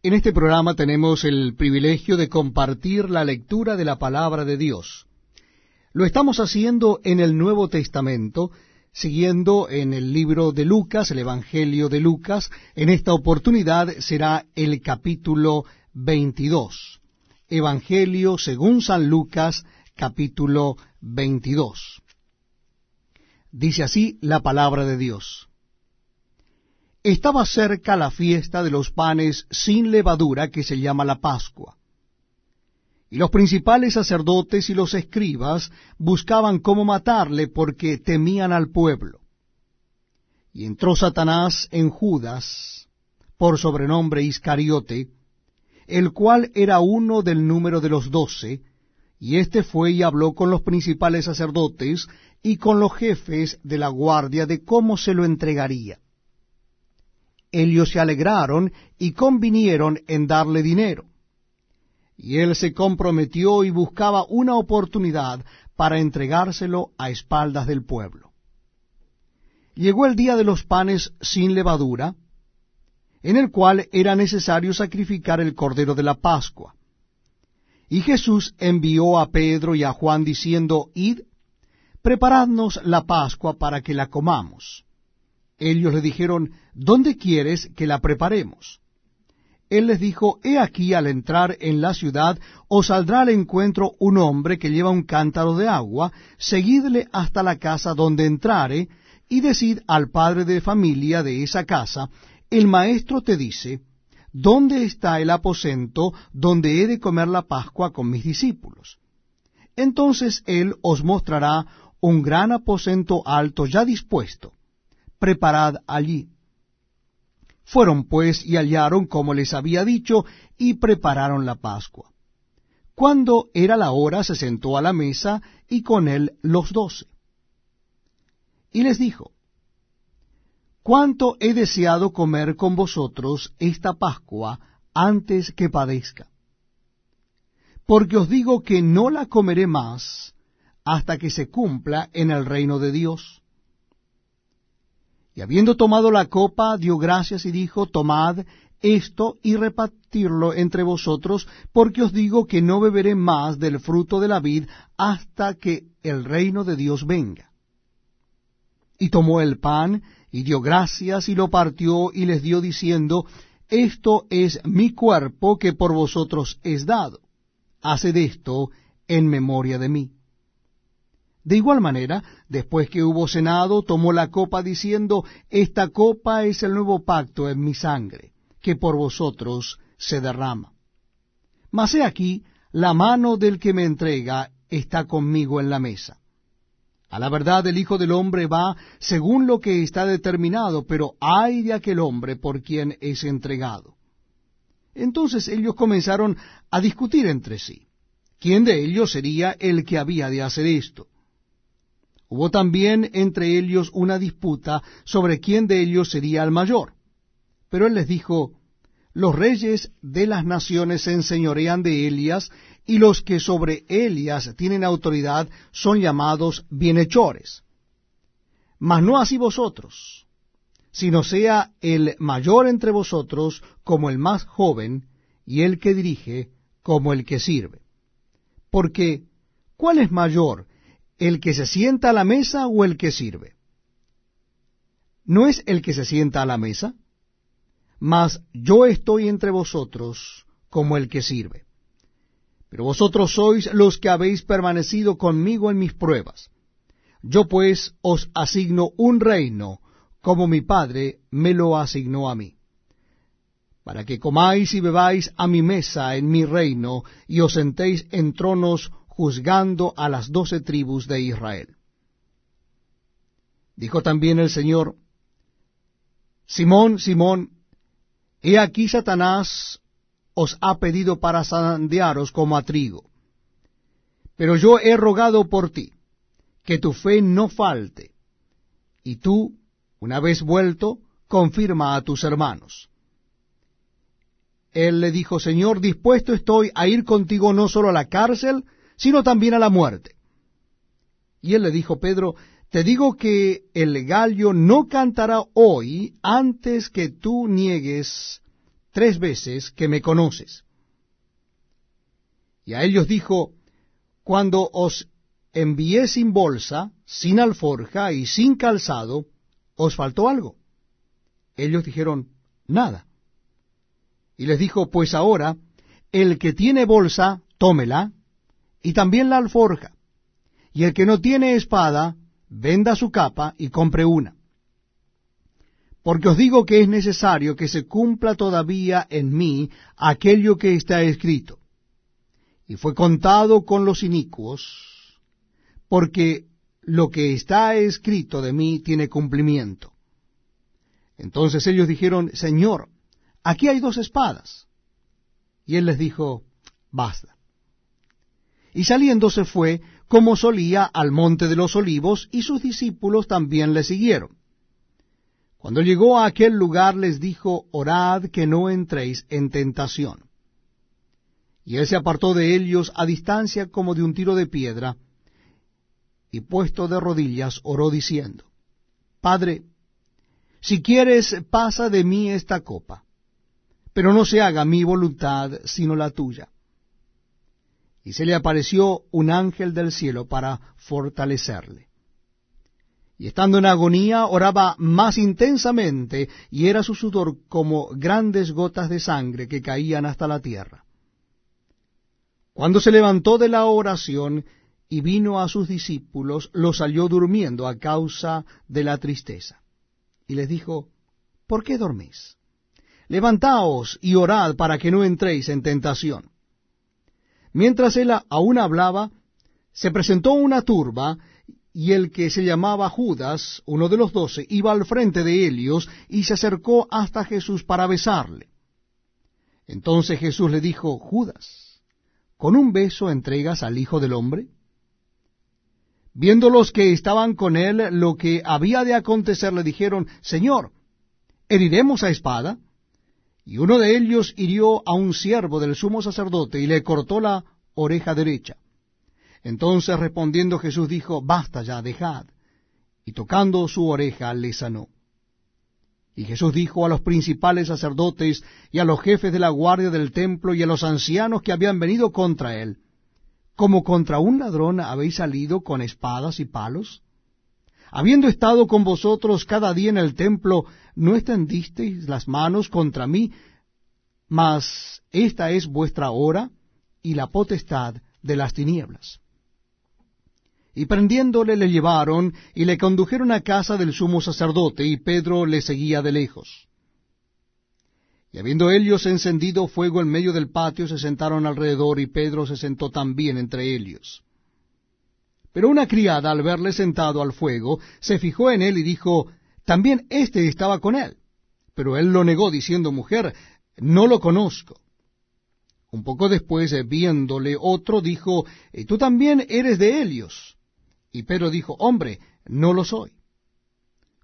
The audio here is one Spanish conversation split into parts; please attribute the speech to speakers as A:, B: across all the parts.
A: En este programa tenemos el privilegio de compartir la lectura de la palabra de Dios. Lo estamos haciendo en el Nuevo Testamento, siguiendo en el libro de Lucas, el Evangelio de Lucas. En esta oportunidad será el capítulo 22. Evangelio según San Lucas, capítulo 22. Dice así la palabra de Dios. Estaba cerca la fiesta de los panes sin levadura que se llama la Pascua. Y los principales sacerdotes y los escribas buscaban cómo matarle porque temían al pueblo. Y entró Satanás en Judas, por sobrenombre Iscariote, el cual era uno del número de los doce, y éste fue y habló con los principales sacerdotes y con los jefes de la guardia de cómo se lo entregaría ellos se alegraron y convinieron en darle dinero. Y él se comprometió y buscaba una oportunidad para entregárselo a espaldas del pueblo. Llegó el día de los panes sin levadura, en el cual era necesario sacrificar el cordero de la Pascua. Y Jesús envió a Pedro y a Juan diciendo, Id, preparadnos la Pascua para que la comamos. Ellos le dijeron, ¿dónde quieres que la preparemos? Él les dijo, He aquí al entrar en la ciudad os saldrá al encuentro un hombre que lleva un cántaro de agua, seguidle hasta la casa donde entrare, y decid al padre de familia de esa casa, el maestro te dice, ¿dónde está el aposento donde he de comer la Pascua con mis discípulos? Entonces él os mostrará un gran aposento alto ya dispuesto preparad allí. Fueron pues y hallaron como les había dicho, y prepararon la Pascua. Cuando era la hora, se sentó a la mesa, y con él los doce. Y les dijo, ¿Cuánto he deseado comer con vosotros esta Pascua antes que padezca? Porque os digo que no la comeré más hasta que se cumpla en el reino de Dios. Y habiendo tomado la copa, dio gracias y dijo, Tomad esto y repartirlo entre vosotros, porque os digo que no beberé más del fruto de la vid hasta que el reino de Dios venga. Y tomó el pan, y dio gracias, y lo partió, y les dio diciendo, Esto es mi cuerpo que por vosotros es dado. Haced esto en memoria de mí. De igual manera, después que hubo cenado, tomó la copa diciendo, Esta copa es el nuevo pacto en mi sangre, que por vosotros se derrama. Mas he aquí, la mano del que me entrega está conmigo en la mesa. A la verdad el Hijo del Hombre va según lo que está determinado, pero ay de aquel hombre por quien es entregado. Entonces ellos comenzaron a discutir entre sí. ¿Quién de ellos sería el que había de hacer esto? Hubo también entre ellos una disputa sobre quién de ellos sería el mayor. Pero él les dijo, los reyes de las naciones se enseñorean de Elias, y los que sobre Elias tienen autoridad son llamados bienhechores. Mas no así vosotros, sino sea el mayor entre vosotros como el más joven, y el que dirige como el que sirve. Porque, ¿cuál es mayor, el que se sienta a la mesa o el que sirve? ¿No es el que se sienta a la mesa? Mas yo estoy entre vosotros como el que sirve. Pero vosotros sois los que habéis permanecido conmigo en mis pruebas. Yo pues os asigno un reino, como mi Padre me lo asignó a mí, para que comáis y bebáis a mi mesa en mi reino, y os sentéis en tronos juzgando a las doce tribus de Israel. Dijo también el Señor, Simón, Simón, he aquí Satanás os ha pedido para sandearos como a trigo. Pero yo he rogado por ti, que tu fe no falte, y tú, una vez vuelto, confirma a tus hermanos. Él le dijo, Señor, dispuesto estoy a ir contigo no solo a la cárcel, sino también a la muerte. Y él le dijo, Pedro, te digo que el gallo no cantará hoy antes que tú niegues tres veces que me conoces. Y a ellos dijo, Cuando os envié sin bolsa, sin alforja y sin calzado, ¿os faltó algo? Ellos dijeron, Nada. Y les dijo, Pues ahora, el que tiene bolsa, tómela, y también la alforja, y el que no tiene espada, venda su capa y compre una. Porque os digo que es necesario que se cumpla todavía en mí aquello que está escrito. Y fue contado con los inicuos, porque lo que está escrito de mí tiene cumplimiento. Entonces ellos dijeron, Señor, aquí hay dos espadas. Y él les dijo, basta. Y saliendo se fue, como solía, al monte de los olivos, y sus discípulos también le siguieron. Cuando llegó a aquel lugar les dijo, orad que no entréis en tentación. Y él se apartó de ellos a distancia como de un tiro de piedra, y puesto de rodillas oró diciendo, Padre, si quieres, pasa de mí esta copa, pero no se haga mi voluntad sino la tuya. Y se le apareció un ángel del cielo para fortalecerle. Y estando en agonía, oraba más intensamente, y era su sudor como grandes gotas de sangre que caían hasta la tierra. Cuando se levantó de la oración y vino a sus discípulos, los halló durmiendo a causa de la tristeza. Y les dijo, ¿por qué dormís? Levantaos y orad para que no entréis en tentación. Mientras él aún hablaba, se presentó una turba, y el que se llamaba Judas, uno de los doce, iba al frente de ellos y se acercó hasta Jesús para besarle. Entonces Jesús le dijo, Judas, ¿con un beso entregas al Hijo del Hombre? Viendo los que estaban con él lo que había de acontecer, le dijeron, Señor, ¿heriremos a espada? Y uno de ellos hirió a un siervo del sumo sacerdote y le cortó la oreja derecha. Entonces respondiendo Jesús dijo, Basta ya, dejad. Y tocando su oreja le sanó. Y Jesús dijo a los principales sacerdotes y a los jefes de la guardia del templo y a los ancianos que habían venido contra él, como contra un ladrón habéis salido con espadas y palos? Habiendo estado con vosotros cada día en el templo, ¿no extendisteis las manos contra mí? Mas esta es vuestra hora y la potestad de las tinieblas. Y prendiéndole le llevaron y le condujeron a casa del sumo sacerdote, y Pedro le seguía de lejos. Y habiendo ellos encendido fuego en medio del patio, se sentaron alrededor, y Pedro se sentó también entre ellos. Pero una criada, al verle sentado al fuego, se fijó en él y dijo, también éste estaba con él. Pero él lo negó, diciendo, mujer, no lo conozco. Un poco después, viéndole otro, dijo, tú también eres de Helios. Y Pedro dijo, hombre, no lo soy.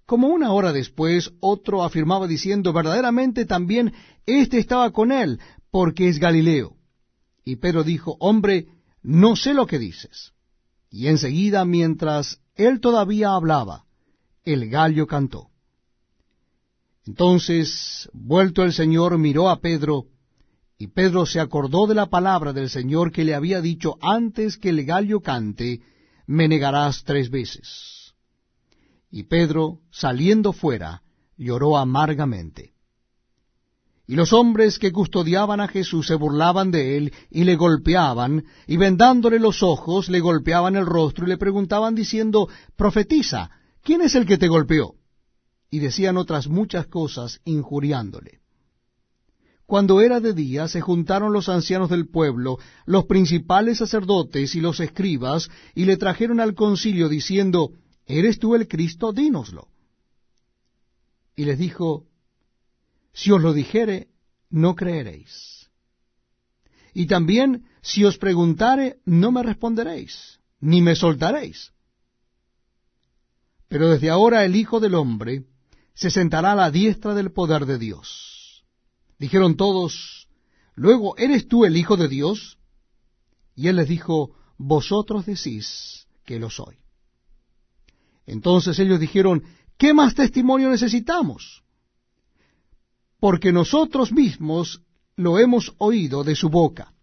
A: Como una hora después, otro afirmaba diciendo, verdaderamente también éste estaba con él, porque es Galileo. Y Pedro dijo, hombre, no sé lo que dices. Y enseguida, mientras él todavía hablaba, el gallo cantó. Entonces, vuelto el Señor, miró a Pedro, y Pedro se acordó de la palabra del Señor que le había dicho antes que el gallo cante, me negarás tres veces. Y Pedro, saliendo fuera, lloró amargamente. Y los hombres que custodiaban a Jesús se burlaban de él y le golpeaban, y vendándole los ojos le golpeaban el rostro y le preguntaban diciendo, Profetiza, ¿quién es el que te golpeó? Y decían otras muchas cosas injuriándole. Cuando era de día, se juntaron los ancianos del pueblo, los principales sacerdotes y los escribas, y le trajeron al concilio diciendo, ¿Eres tú el Cristo? Dínoslo. Y les dijo, Si os lo dijere, no creeréis. Y también, si os preguntare, no me responderéis, ni me soltaréis. Pero desde ahora el Hijo del Hombre se sentará a la diestra del poder de Dios. Dijeron todos, luego, ¿eres tú el Hijo de Dios? Y él les dijo, vosotros decís que lo soy. Entonces ellos dijeron, ¿qué más testimonio necesitamos? Porque nosotros mismos lo hemos oído de su boca.